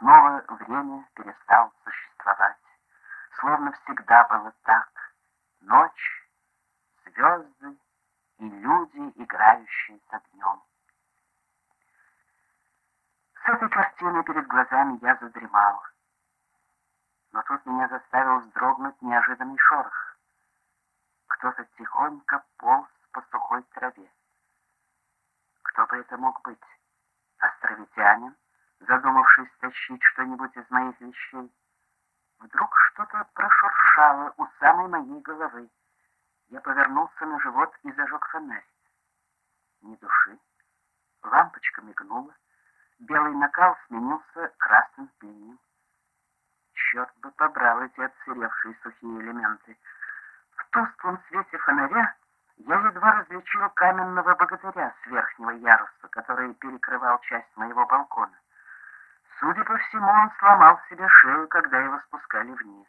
снова время перестало существовать. Словно всегда было так. Ночь, звезды и люди, играющие с огнем. С этой картиной перед глазами я задремал. Но тут меня заставил вздрогнуть неожиданный шорох. Кто-то тихонько полз по сухой траве. Кто бы это мог быть? Островитянин, задумавшись тащить что-нибудь из моих вещей. Вдруг что-то прошуршало у самой моей головы. Я повернулся на живот и зажег фонарь. Ни души. Лампочка мигнула. Белый накал сменился красным пением. Черт бы побрал эти отсыревшие сухие элементы. В тусклом свете фонаря я едва различил каменного богатыря с верхнего яруса, который перекрывал часть моего балкона. Судя по всему, он сломал себе шею, когда его спускали вниз.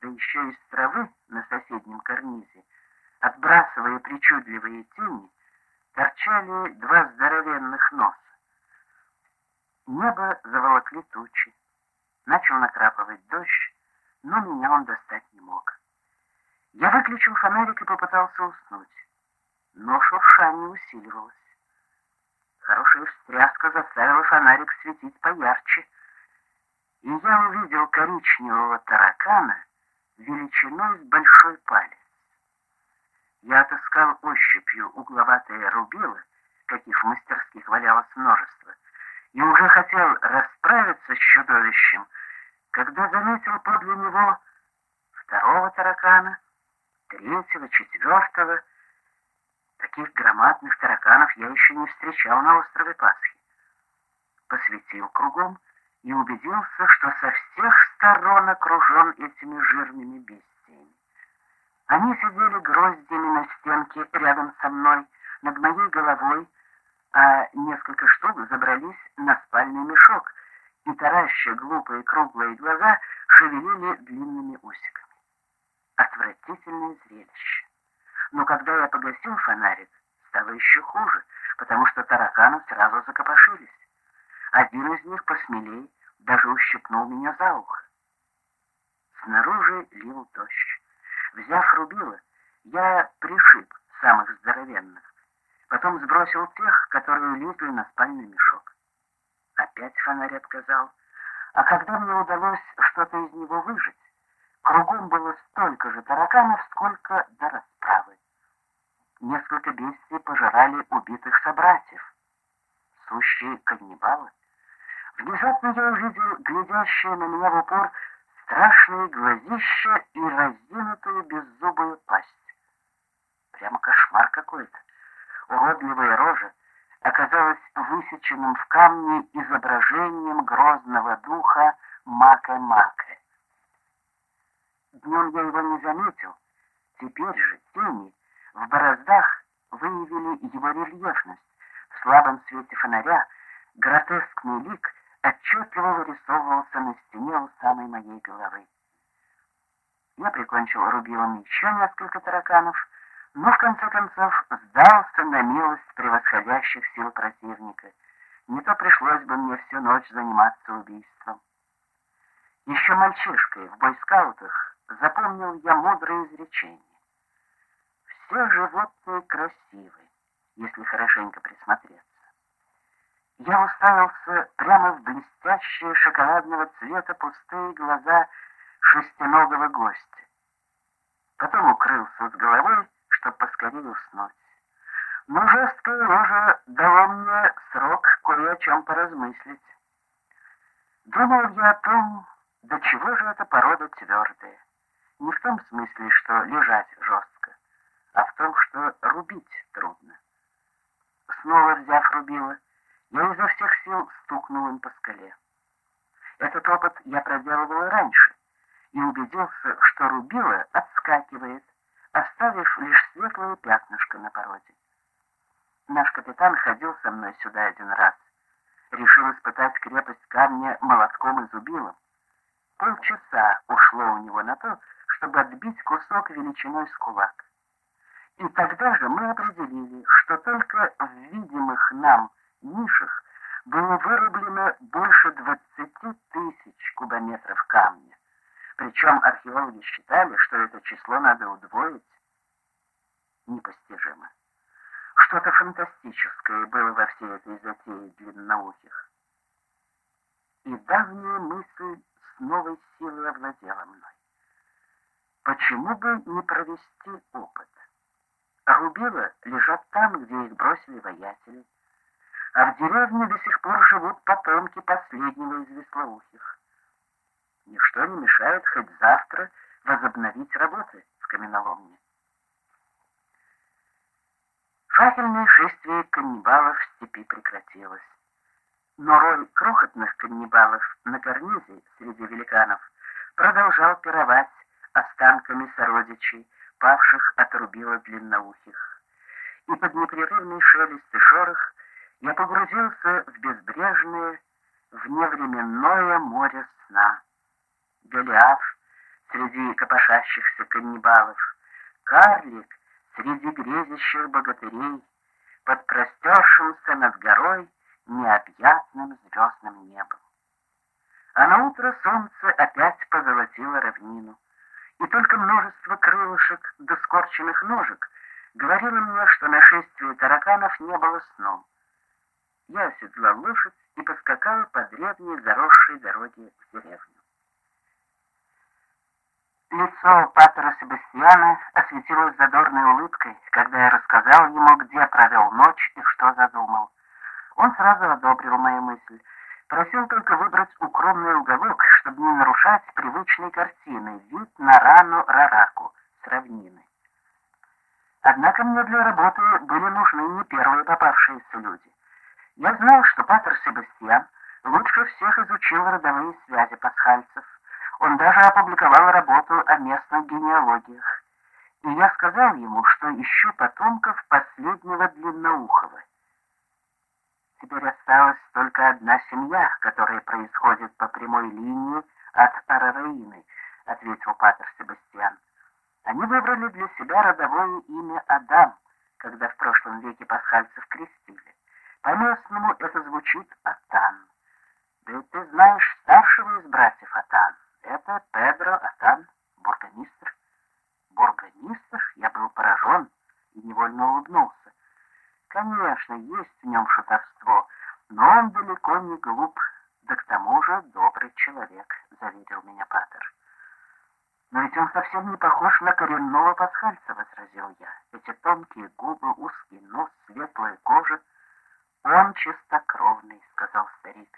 Да еще из травы на соседнем карнизе, отбрасывая причудливые тени, торчали два здоровенных носа. Небо заволокли тучи. Начал накрапывать дождь, но меня он достать не мог. Я выключил фонарик и попытался уснуть, но шуршание усиливалось. Хорошая встряска заставила фонарик светить поярче, и я увидел коричневого таракана величиной с большой палец. Я отыскал ощупью угловатые рубилы, каких в мастерских валялось множество, и уже хотел расправиться с чудовищем, когда заметил подле него второго таракана, третьего, четвертого. Таких громадных тараканов я еще не встречал на острове Пасхи. Посветил кругом и убедился, что со всех сторон окружен этими жирными бестиями. Они сидели гроздями на стенке рядом со мной, над моей головой, а несколько штук забрались на спальный мешок и, тараща глупые круглые глаза, шевелили длинными усиками. Отвратительное зрелище. Но когда я погасил фонарик, стало еще хуже, потому что тараканы сразу закопошились. Один из них посмелей даже ущипнул меня за ухо. Снаружи лил дождь. Взяв рубило, я пришиб самых здоровенных, потом сбросил тех, которые лезли на спальный мешок. Опять фонарь отказал, а когда мне удалось что-то из него выжать, кругом было столько же тараканов, сколько до. Несколько бестий пожирали убитых собратьев. Сущие каннибалы. Внезапно я увидел глядящие на меня в упор страшные глазища и разинутую беззубую пасть. Прямо кошмар какой-то. Уродливая рожа оказалась высеченным в камне изображением грозного духа Мака-Мака. Днем я его не заметил. Теперь же тени в бороздах выявили его рельефность. В слабом свете фонаря гротескный лик отчетливо вырисовывался на стене у самой моей головы. Я прикончил рубилом еще несколько тараканов, но в конце концов сдался на милость превосходящих сил противника. Не то пришлось бы мне всю ночь заниматься убийством. Еще мальчишкой в бойскаутах запомнил я мудрое изречение. Все животные красивы, если хорошенько присмотреться. Я уставился прямо в блестящие шоколадного цвета пустые глаза шестиногого гостя. Потом укрылся с головой, чтобы поскорее уснуть. Но жесткая рожа дала мне срок кое о чем поразмыслить. Думал я о том, до чего же эта порода твердая. Не в том смысле, что лежать жестко, а в том, что рубить трудно. Снова взяв рубило, я изо всех сил стукнул им по скале. Этот опыт я проделывал раньше и убедился, что рубило отскакивает, оставив лишь светлое пятнышко на породе. Наш капитан ходил со мной сюда один раз. Решил испытать крепость камня молотком и зубилом. Полчаса ушло у него на то, чтобы отбить кусок величиной с кулак. И тогда же мы определили, что только в видимых нам нишах было вырублено больше 20 тысяч кубометров камня. Причем археологи считали, что это число надо удвоить. Непостижимо. Что-то фантастическое было во всей этой затее длинноухих. И давняя мысль с новой силой овладела мной. Почему бы не провести опыт? Рубила лежат там, где их бросили воятели, а в деревне до сих пор живут потомки последнего из веслоухих. Ничто не мешает хоть завтра возобновить работы в каменоломне. Факельное шествие каннибалов в степи прекратилось. Но роль крохотных каннибалов на карнизе среди великанов продолжал пировать останками сородичей, павших от рубила длинноухих. И под непрерывный шелест и шорох я погрузился в безбрежное, вневременное море сна. Голиаф среди копошащихся каннибалов, карлик среди грезящих богатырей, под простершимся над горой необъятным звездным небом. А на утро солнце опять позолотило равнину, и только множество крылышек до скорченных ножек говорило мне, что нашествие тараканов не было сном. Я оседлал лошадь и поскакал по древней заросшей дороге в деревню. Лицо Паттера Себастьяна осветилось задорной улыбкой, когда я рассказал ему, где провел ночь и что задумал. Он сразу одобрил мою мысль. Просил только выбрать укромный уголок, чтобы не нарушать привычной картины, вид на рану Рараку с равнины. Однако мне для работы были нужны не первые попавшиеся люди. Я знал, что Паттер Себастьян лучше всех изучил родовые связи пасхальцев, он даже опубликовал работу о местных генеалогиях. И я сказал ему, что ищу потомков последнего длинноухого. Теперь осталась только одна семья, которая происходит по прямой линии от Арараины, ответил Патер Себастьян. Они выбрали для себя родовое имя Адам, когда в прошлом веке пасхальцев крестили. По-местному это звучит Атан. Да и ты знаешь старшего из братьев Атан. Это Педро Атан, бургомистр. Бургомистр? Я был поражен и невольно улыбнулся. Конечно, есть в нем шутовство, но он далеко не глуп, да к тому же добрый человек, заверил меня Паттер. Но ведь он совсем не похож на коренного пасхальца, возразил я. Эти тонкие губы, узкий нос, светлая кожа. Он чистокровный, сказал старик.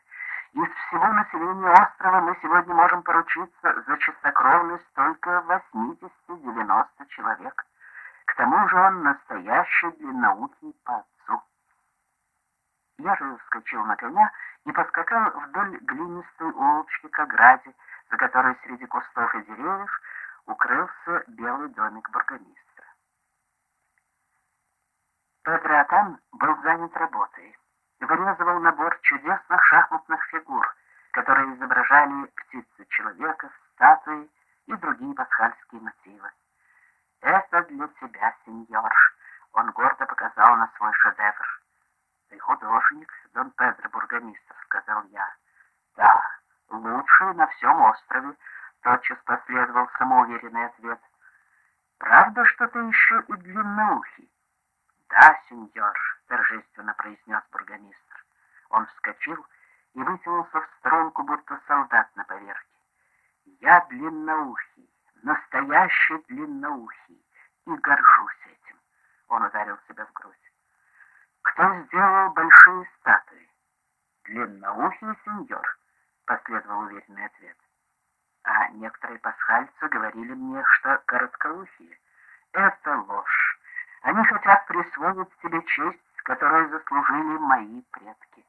Из всего населения острова мы сегодня можем поручиться за чистокровность только 80-90 человек. К тому же он настоящий длинноухий отцу. Я же вскочил на коня и поскакал вдоль глинистой улочки к ограде, за которой среди кустов и деревьев укрылся белый домик бургомистра. Педро был занят работой вырезывал набор чудесных шахматных фигур, которые изображали птицы человека, статуи и другие пасхальские мотивы. «Это для тебя, сеньор», — он гордо показал на свой шедевр. «Ты художник, Дон Педро Бургомистр», — сказал я. «Да, лучший на всем острове», — тотчас последовал самоуверенный ответ. «Правда, что ты еще и длинноухий?» «Да, сеньор», — торжественно произнес бургомистр. Он вскочил и вытянулся в струнку, будто солдат на поверке. «Я длинноухий, настоящий длинноухий, и горжусь этим», — он ударил себя в грудь. «Кто сделал большие статуи?» «Длинноухий сеньор», — последовал уверенный ответ. А некоторые пасхальцы говорили мне, что короткоухие. Это ложь. Они хотят присвоить себе честь, которую заслужили мои предки.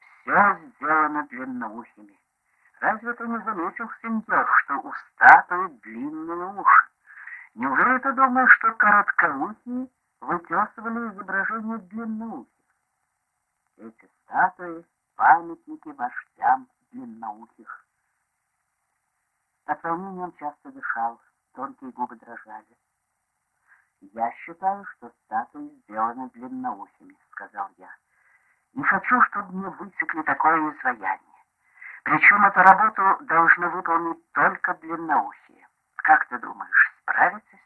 Все сделано длинноухими. Разве ты не заметил, сеньор, что у статуи длинные уши? Неужели ты думаешь, что короткоухие вытесывали изображение длинноухих? Эти статуи — памятники вождям длинноухих. От волнения он часто дышал, тонкие губы дрожали. «Я считаю, что статуи сделаны длинноухими», — сказал я. Не хочу, чтобы мне высекли такое изваяние. Причем эту работу должны выполнить только длинноухие. Как ты думаешь, справится